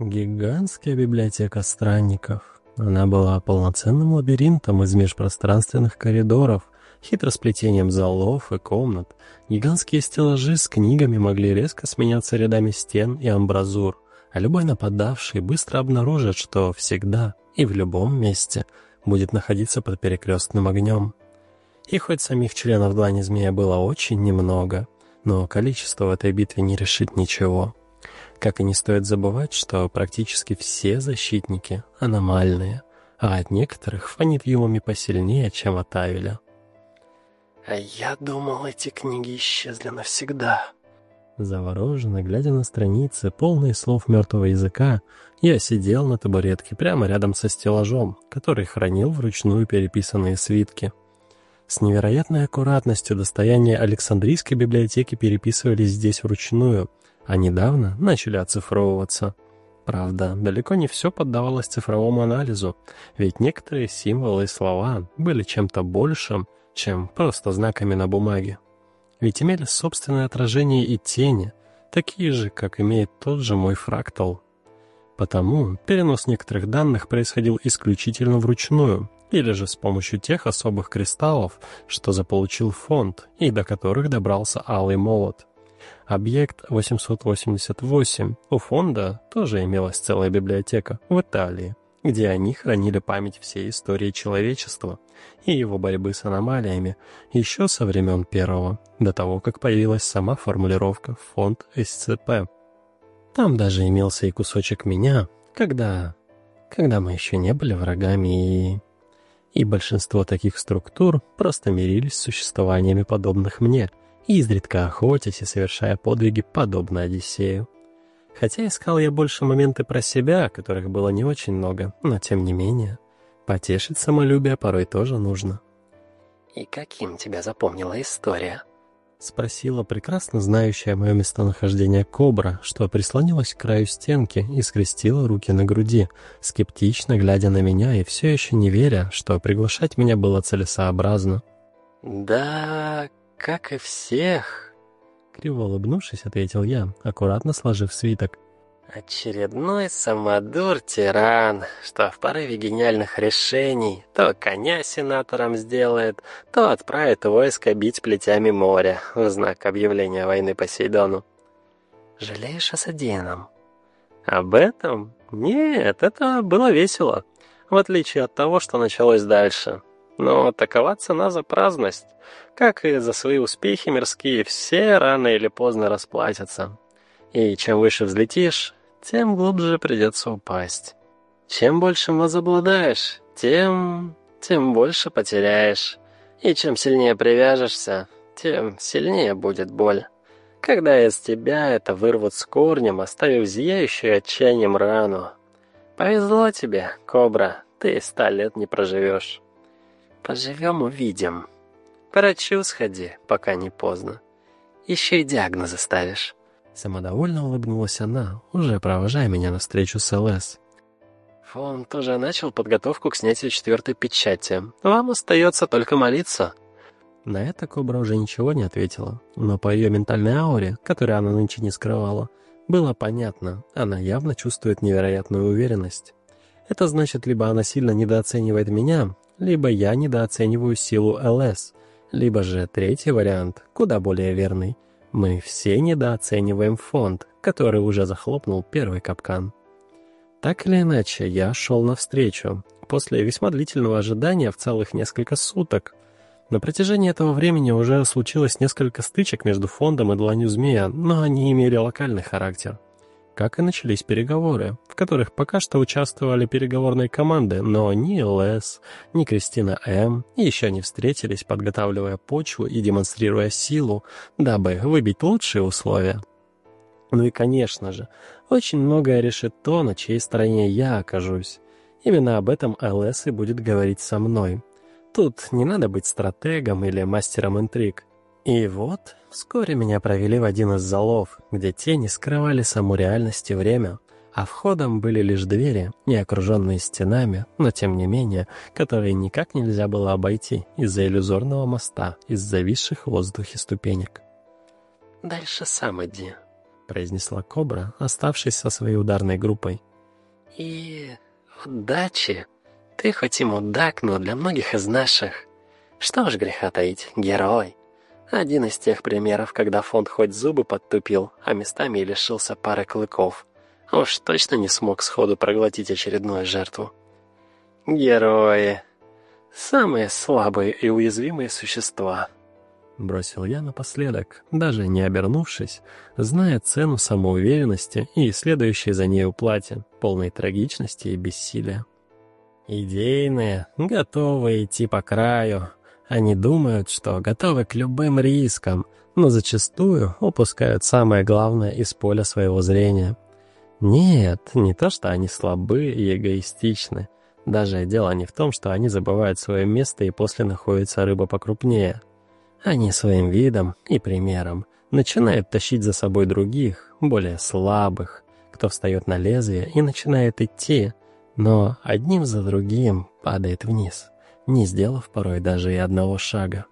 Гигантская библиотека странников. Она была полноценным лабиринтом из межпространственных коридоров, хитросплетением залов и комнат. Гигантские стеллажи с книгами могли резко сменяться рядами стен и амбразур, а любой нападавший быстро обнаружит, что всегда и в любом месте будет находиться под перекрестным огнем. И хоть самих членов Длани Змея было очень немного, но количество в этой битве не решит ничего. Как и не стоит забывать, что практически все защитники аномальные, а от некоторых фонит юмами посильнее, чем от Авеля. «А я думал, эти книги исчезли навсегда». Завороженно, глядя на страницы, полные слов мертвого языка, я сидел на табуретке прямо рядом со стеллажом, который хранил вручную переписанные свитки. С невероятной аккуратностью достояния Александрийской библиотеки переписывались здесь вручную, а недавно начали оцифровываться. Правда, далеко не все поддавалось цифровому анализу, ведь некоторые символы и слова были чем-то большим, чем просто знаками на бумаге. Ведь имели собственное отражение и тени, такие же, как имеет тот же мой фрактал. Потому перенос некоторых данных происходил исключительно вручную, или же с помощью тех особых кристаллов, что заполучил фонд и до которых добрался Алый Молот. Объект 888 у фонда тоже имелась целая библиотека в Италии, где они хранили память всей истории человечества и его борьбы с аномалиями еще со времен первого, до того, как появилась сама формулировка «фонд СЦП». Там даже имелся и кусочек меня, когда... когда мы еще не были врагами и и большинство таких структур просто мирились с существованиями подобных мне, изредка охотясь и совершая подвиги подобно Одиссею. Хотя искал я больше моменты про себя, которых было не очень много, но тем не менее, потешить самолюбие порой тоже нужно. «И каким тебя запомнила история?» Спросила прекрасно знающая мое местонахождение кобра, что прислонилась к краю стенки и скрестила руки на груди, скептично глядя на меня и все еще не веря, что приглашать меня было целесообразно. «Да, как и всех», — криво улыбнувшись, ответил я, аккуратно сложив свиток. Очередной самодур-тиран, что в порыве гениальных решений то коня сенатором сделает, то отправит войско бить плетями моря в знак объявления войны Посейдону. Жалеешь о содеянном? Об этом? Нет, это было весело, в отличие от того, что началось дальше. Но такова цена за праздность. Как и за свои успехи мирские, все рано или поздно расплатятся. И чем выше взлетишь, тем глубже придется упасть. Чем больше возобладаешь, тем... тем больше потеряешь. И чем сильнее привяжешься, тем сильнее будет боль. Когда из тебя это вырвут с корнем, оставив зияющую отчаянием рану. Повезло тебе, кобра, ты ста лет не проживешь. Поживем, увидим. К врачу сходи, пока не поздно. Еще и диагноз ставишь. Самодовольно улыбнулась она, уже провожая меня на встречу с ЛС. «Фонд тоже начал подготовку к снятию четвертой печати. Вам остается только молиться». На это Кобра уже ничего не ответила, но по ее ментальной ауре, которую она нынче не скрывала, было понятно, она явно чувствует невероятную уверенность. Это значит, либо она сильно недооценивает меня, либо я недооцениваю силу ЛС, либо же третий вариант, куда более верный, мы все недооцениваем фонд, который уже захлопнул первый капкан. Так или иначе, я шел навстречу, после весьма длительного ожидания в целых несколько суток. На протяжении этого времени уже случилось несколько стычек между фондом и дланью змея, но они имели локальный характер как и начались переговоры, в которых пока что участвовали переговорные команды, но ни ЛС, ни Кристина М. еще не встретились, подготавливая почву и демонстрируя силу, дабы выбить лучшие условия. Ну и, конечно же, очень многое решит то, на чьей стороне я окажусь. Именно об этом ЛС и будет говорить со мной. Тут не надо быть стратегом или мастером интриг. И вот вскоре меня провели в один из залов, где тени скрывали саму реальность и время, а входом были лишь двери, не окруженные стенами, но тем не менее, которые никак нельзя было обойти из-за иллюзорного моста, из зависших в воздухе ступенек. «Дальше сам иди», — произнесла Кобра, оставшись со своей ударной группой. «И удачи. Ты хоть и мудак, но для многих из наших. Что ж греха таить, герой. Один из тех примеров, когда фонд хоть зубы подтупил, а местами и лишился пары клыков. Уж точно не смог сходу проглотить очередную жертву. Герои. Самые слабые и уязвимые существа. Бросил я напоследок, даже не обернувшись, зная цену самоуверенности и следующей за ней уплате, полной трагичности и бессилия. Идейные, готовые идти по краю. Они думают, что готовы к любым рискам, но зачастую упускают самое главное из поля своего зрения. Нет, не то, что они слабы и эгоистичны. Даже дело не в том, что они забывают свое место и после находится рыба покрупнее — они своим видом и примером начинают тащить за собой других, более слабых, кто встает на лезвие и начинает идти, но одним за другим падает вниз, не сделав порой даже и одного шага.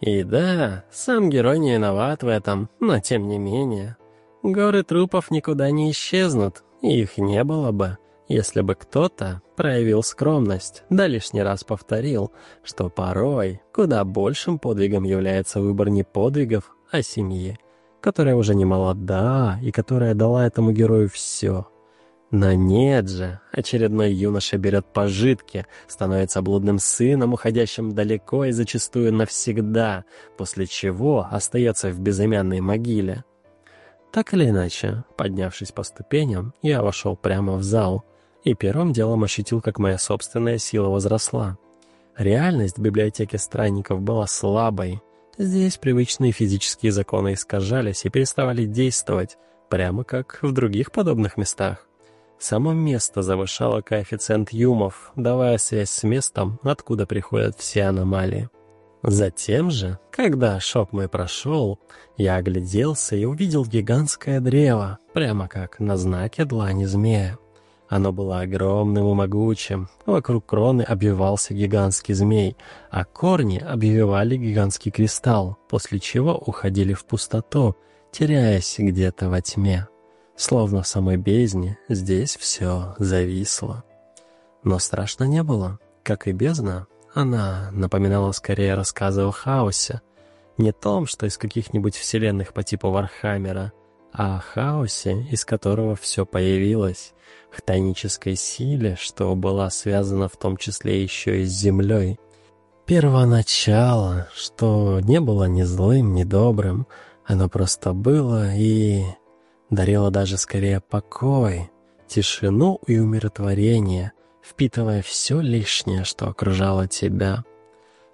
И да, сам герой не виноват в этом, но тем не менее. Горы трупов никуда не исчезнут, и их не было бы, если бы кто-то проявил скромность, да лишний раз повторил, что порой куда большим подвигом является выбор не подвигов, а семьи, которая уже не молода и которая дала этому герою все. Но нет же, очередной юноша берет пожитки, становится блудным сыном, уходящим далеко и зачастую навсегда, после чего остается в безымянной могиле. Так или иначе, поднявшись по ступеням, я вошел прямо в зал — и первым делом ощутил, как моя собственная сила возросла. Реальность в библиотеке странников была слабой. Здесь привычные физические законы искажались и переставали действовать, прямо как в других подобных местах. Само место завышало коэффициент юмов, давая связь с местом, откуда приходят все аномалии. Затем же, когда шок мой прошел, я огляделся и увидел гигантское древо, прямо как на знаке длани змея. Оно было огромным и могучим. Вокруг кроны обвивался гигантский змей, а корни обвивали гигантский кристалл, после чего уходили в пустоту, теряясь где-то во тьме. Словно в самой бездне здесь все зависло. Но страшно не было. Как и бездна, она напоминала скорее рассказы о хаосе. Не том, что из каких-нибудь вселенных по типу Вархаммера, а о хаосе, из которого все появилось хтонической силе, что была связана в том числе еще и с землей. Первоначало, что не было ни злым, ни добрым, оно просто было и дарило даже скорее покой, тишину и умиротворение, впитывая все лишнее, что окружало тебя.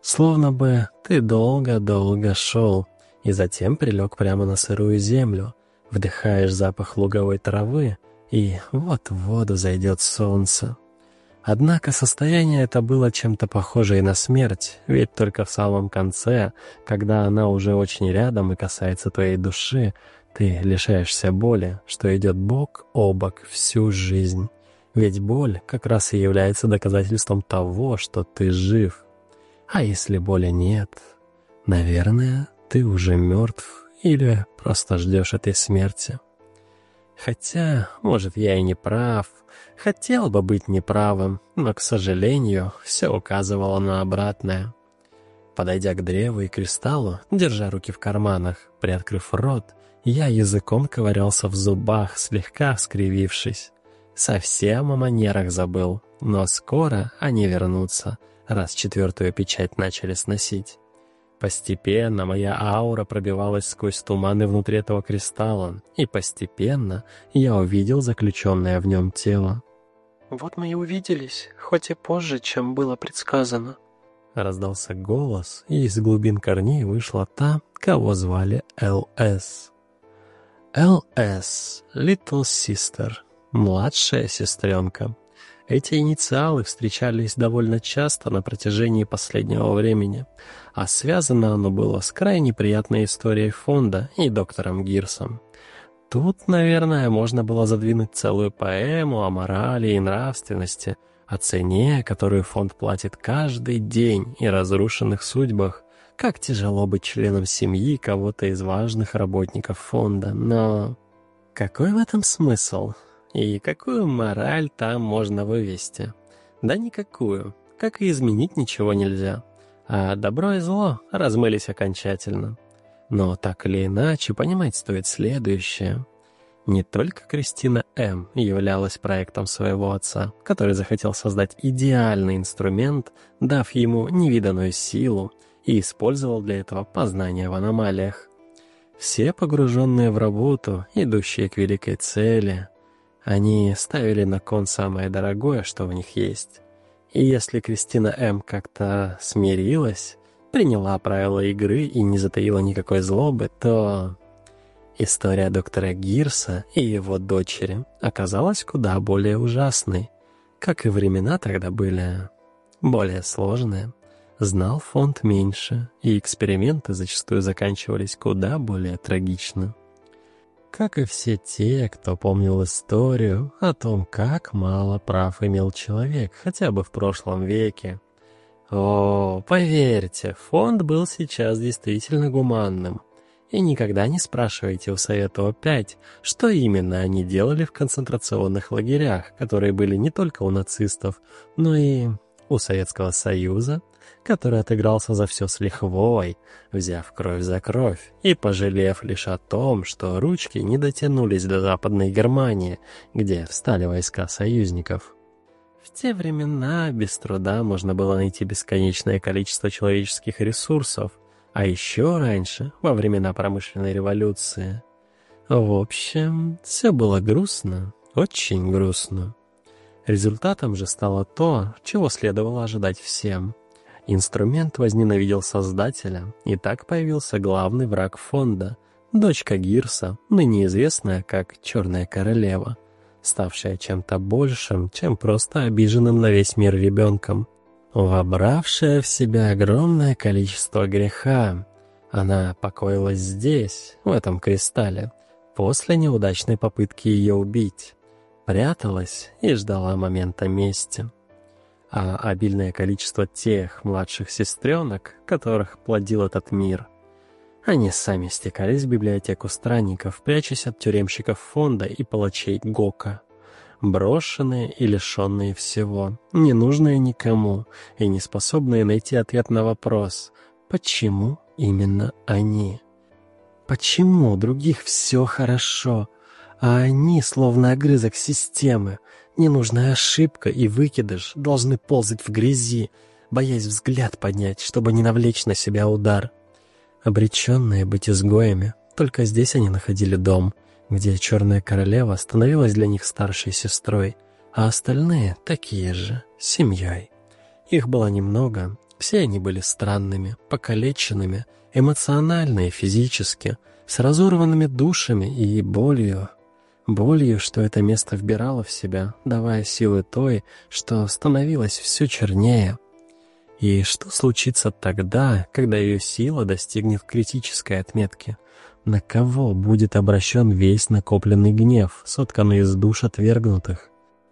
Словно бы ты долго-долго шел и затем прилег прямо на сырую землю, вдыхаешь запах луговой травы, и вот в воду зайдет солнце. Однако состояние это было чем-то похоже и на смерть, ведь только в самом конце, когда она уже очень рядом и касается твоей души, ты лишаешься боли, что идет бок о бок всю жизнь. Ведь боль как раз и является доказательством того, что ты жив. А если боли нет, наверное, ты уже мертв или просто ждешь этой смерти. Хотя, может, я и не прав. Хотел бы быть неправым, но, к сожалению, все указывало на обратное. Подойдя к древу и кристаллу, держа руки в карманах, приоткрыв рот, я языком ковырялся в зубах, слегка скривившись. Совсем о манерах забыл, но скоро они вернутся, раз четвертую печать начали сносить. Постепенно моя аура пробивалась сквозь туманы внутри этого кристалла, и постепенно я увидел заключенное в нем тело. «Вот мы и увиделись, хоть и позже, чем было предсказано». Раздался голос, и из глубин корней вышла та, кого звали Л.С. Л.С. Little Sister, младшая сестренка. Эти инициалы встречались довольно часто на протяжении последнего времени, а связано оно было с крайне приятной историей фонда и доктором Гирсом. Тут, наверное, можно было задвинуть целую поэму о морали и нравственности, о цене, которую фонд платит каждый день, и разрушенных судьбах. Как тяжело быть членом семьи кого-то из важных работников фонда, но... Какой в этом смысл? И какую мораль там можно вывести? Да никакую. Как и изменить ничего нельзя. А добро и зло размылись окончательно. Но так или иначе понимать стоит следующее. Не только Кристина М. являлась проектом своего отца, который захотел создать идеальный инструмент, дав ему невиданную силу, и использовал для этого познания в аномалиях. Все погруженные в работу, идущие к великой цели, они ставили на кон самое дорогое, что в них есть. И если Кристина М. как-то смирилась, приняла правила игры и не затаила никакой злобы, то история доктора Гирса и его дочери оказалась куда более ужасной, как и времена тогда были более сложные. Знал фонд меньше, и эксперименты зачастую заканчивались куда более трагично. Как и все те, кто помнил историю о том, как мало прав имел человек, хотя бы в прошлом веке. О, поверьте, фонд был сейчас действительно гуманным. И никогда не спрашивайте у Совета опять, что именно они делали в концентрационных лагерях, которые были не только у нацистов, но и у Советского Союза, который отыгрался за все с лихвой, взяв кровь за кровь и пожалев лишь о том, что ручки не дотянулись до Западной Германии, где встали войска союзников. В те времена без труда можно было найти бесконечное количество человеческих ресурсов, а еще раньше, во времена промышленной революции. В общем, все было грустно, очень грустно. Результатом же стало то, чего следовало ожидать всем. Инструмент возненавидел создателя, и так появился главный враг фонда, дочка Гирса, ныне известная как Черная Королева, ставшая чем-то большим, чем просто обиженным на весь мир ребенком, вобравшая в себя огромное количество греха. Она покоилась здесь, в этом кристалле, после неудачной попытки ее убить пряталась и ждала момента мести. А обильное количество тех младших сестренок, которых плодил этот мир, они сами стекались в библиотеку странников, прячась от тюремщиков фонда и палачей Гока. Брошенные и лишенные всего, ненужные никому и не способные найти ответ на вопрос, почему именно они? Почему у других все хорошо, а они, словно огрызок системы, ненужная ошибка и выкидыш, должны ползать в грязи, боясь взгляд поднять, чтобы не навлечь на себя удар. Обреченные быть изгоями, только здесь они находили дом, где черная королева становилась для них старшей сестрой, а остальные такие же, семьей. Их было немного, все они были странными, покалеченными, эмоционально и физически, с разорванными душами и болью, болью, что это место вбирало в себя, давая силы той, что становилось все чернее. И что случится тогда, когда ее сила достигнет критической отметки? На кого будет обращен весь накопленный гнев, сотканный из душ отвергнутых?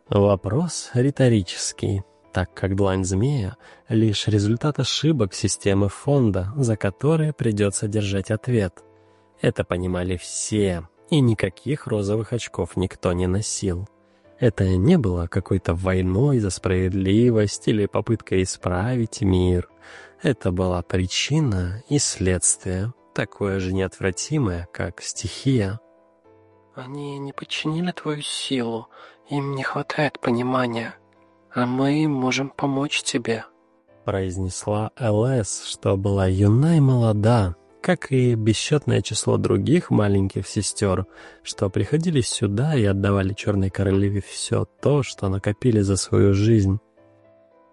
Вопрос риторический, так как длань змея — лишь результат ошибок системы фонда, за которые придется держать ответ. Это понимали все, и никаких розовых очков никто не носил. Это не было какой-то войной за справедливость или попыткой исправить мир. Это была причина и следствие, такое же неотвратимое, как стихия. «Они не подчинили твою силу, им не хватает понимания, а мы можем помочь тебе», произнесла ЛС, что была юна и молода, как и бесчетное число других маленьких сестер, что приходили сюда и отдавали Черной Королеве все то, что накопили за свою жизнь.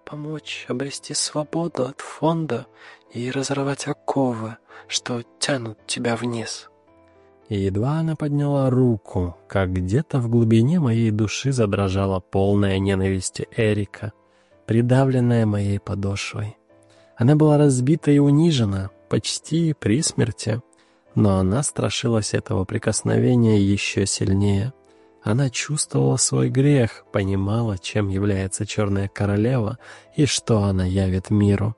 «Помочь обрести свободу от фонда и разорвать оковы, что тянут тебя вниз». И едва она подняла руку, как где-то в глубине моей души задрожала полная ненависти Эрика, придавленная моей подошвой. Она была разбита и унижена, почти при смерти, но она страшилась этого прикосновения еще сильнее. Она чувствовала свой грех, понимала, чем является Черная Королева и что она явит миру.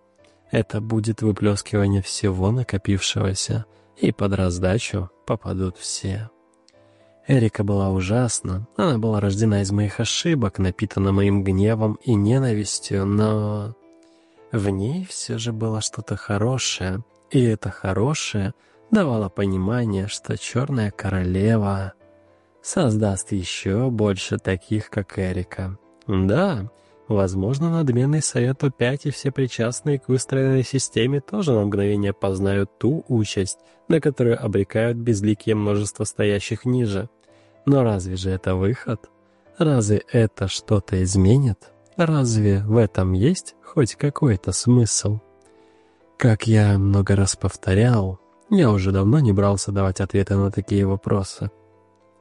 Это будет выплескивание всего накопившегося, и под раздачу попадут все. Эрика была ужасна, она была рождена из моих ошибок, напитана моим гневом и ненавистью, но... В ней все же было что-то хорошее, и это хорошее давало понимание, что Черная Королева создаст еще больше таких, как Эрика. Да, возможно, надменный совет опять и все причастные к выстроенной системе тоже на мгновение познают ту участь, на которую обрекают безликие множество стоящих ниже. Но разве же это выход? Разве это что-то изменит? Разве в этом есть хоть какой-то смысл? Как я много раз повторял, я уже давно не брался давать ответы на такие вопросы.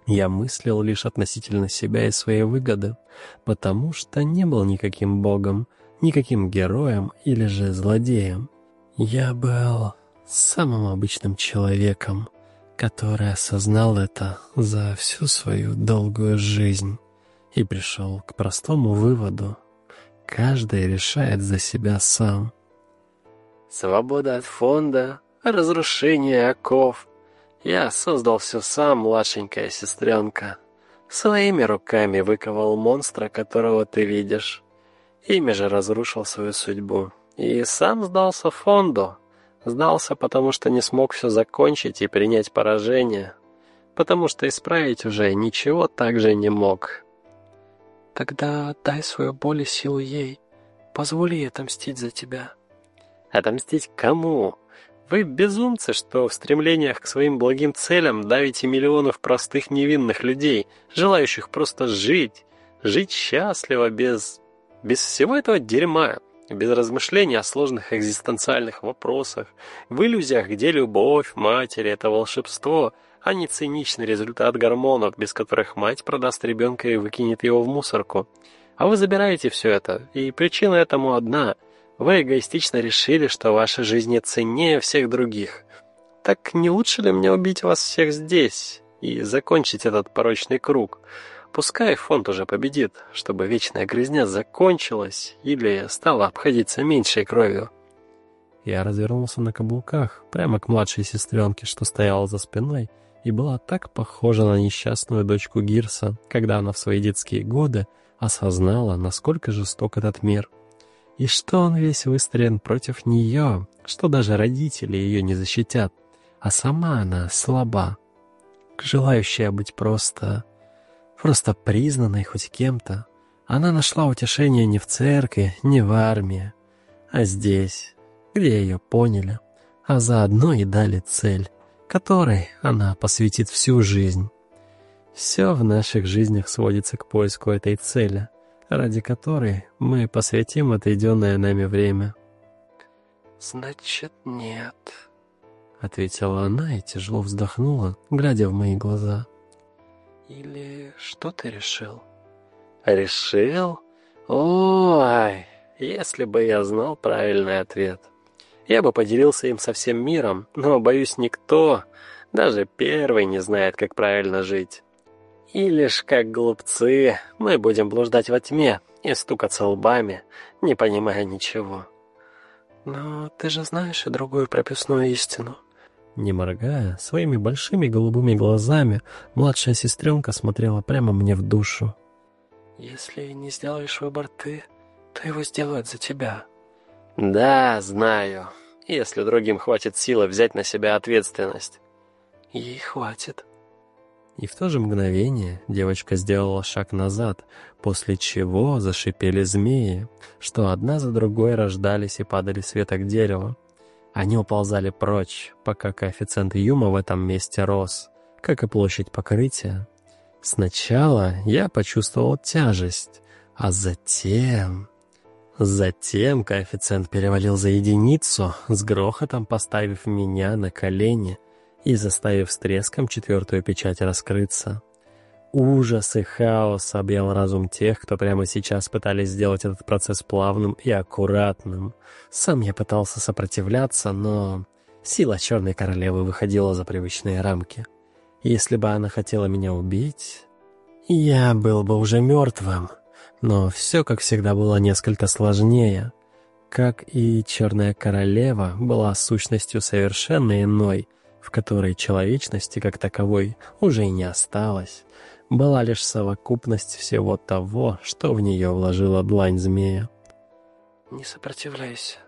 Я мыслил лишь относительно себя и своей выгоды, потому что не был никаким богом, никаким героем или же злодеем. Я был самым обычным человеком, который осознал это за всю свою долгую жизнь и пришел к простому выводу. Каждый решает за себя сам. Свобода от фонда, разрушение оков. Я создал все сам, младшенькая сестренка. Своими руками выковал монстра, которого ты видишь. Ими же разрушил свою судьбу. И сам сдался фонду. Сдался, потому что не смог все закончить и принять поражение. Потому что исправить уже ничего так же не мог. Тогда отдай свою боль и силу ей. Позволь ей отомстить за тебя. Отомстить кому? Вы безумцы, что в стремлениях к своим благим целям давите миллионов простых невинных людей, желающих просто жить, жить счастливо, без... без всего этого дерьма без размышлений о сложных экзистенциальных вопросах, в иллюзиях, где любовь матери — это волшебство, а не циничный результат гормонов, без которых мать продаст ребенка и выкинет его в мусорку. А вы забираете все это, и причина этому одна — вы эгоистично решили, что ваша жизнь ценнее всех других. Так не лучше ли мне убить вас всех здесь и закончить этот порочный круг — Пускай фонд уже победит, чтобы вечная грязня закончилась или стала обходиться меньшей кровью. Я развернулся на каблуках, прямо к младшей сестренке, что стояла за спиной, и была так похожа на несчастную дочку Гирса, когда она в свои детские годы осознала, насколько жесток этот мир. И что он весь выстроен против нее, что даже родители ее не защитят, а сама она слаба, желающая быть просто просто признанной хоть кем-то, она нашла утешение не в церкви, не в армии, а здесь, где ее поняли, а заодно и дали цель, которой она посвятит всю жизнь. Все в наших жизнях сводится к поиску этой цели, ради которой мы посвятим отведенное нами время. «Значит, нет», — ответила она и тяжело вздохнула, глядя в мои глаза. Или что ты решил? Решил? Ой, если бы я знал правильный ответ. Я бы поделился им со всем миром, но, боюсь, никто, даже первый, не знает, как правильно жить. И лишь как глупцы мы будем блуждать во тьме и стукаться лбами, не понимая ничего. Но ты же знаешь и другую прописную истину. Не моргая, своими большими голубыми глазами, младшая сестренка смотрела прямо мне в душу. «Если не сделаешь выбор ты, то его сделают за тебя». «Да, знаю. Если другим хватит силы взять на себя ответственность». «Ей хватит». И в то же мгновение девочка сделала шаг назад, после чего зашипели змеи, что одна за другой рождались и падали с веток дерева. Они уползали прочь, пока коэффициент Юма в этом месте рос, как и площадь покрытия. Сначала я почувствовал тяжесть, а затем... Затем коэффициент перевалил за единицу, с грохотом поставив меня на колени и заставив с треском четвертую печать раскрыться. Ужас и хаос объял разум тех, кто прямо сейчас пытались сделать этот процесс плавным и аккуратным. Сам я пытался сопротивляться, но сила Черной Королевы выходила за привычные рамки. Если бы она хотела меня убить, я был бы уже мертвым. Но все, как всегда, было несколько сложнее. Как и Черная Королева была сущностью совершенно иной — в которой человечности как таковой уже и не осталось, была лишь совокупность всего того, что в нее вложила длань змея. «Не сопротивляйся.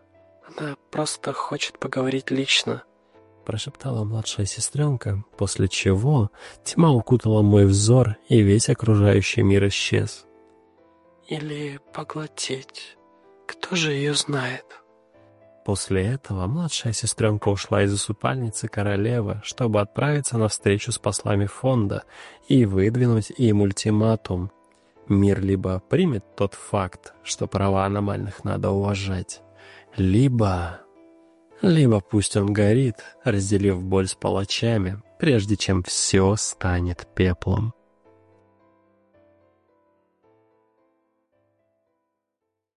Она просто хочет поговорить лично», — прошептала младшая сестренка, после чего тьма укутала мой взор, и весь окружающий мир исчез. «Или поглотить. Кто же ее знает?» После этого младшая сестренка ушла из усыпальницы королевы, чтобы отправиться на встречу с послами фонда и выдвинуть им ультиматум. Мир либо примет тот факт, что права аномальных надо уважать, либо... Либо пусть он горит, разделив боль с палачами, прежде чем все станет пеплом.